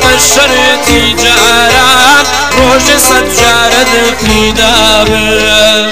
شەرتی جاران ڕۆژێ سەد جارە دڵفیدابم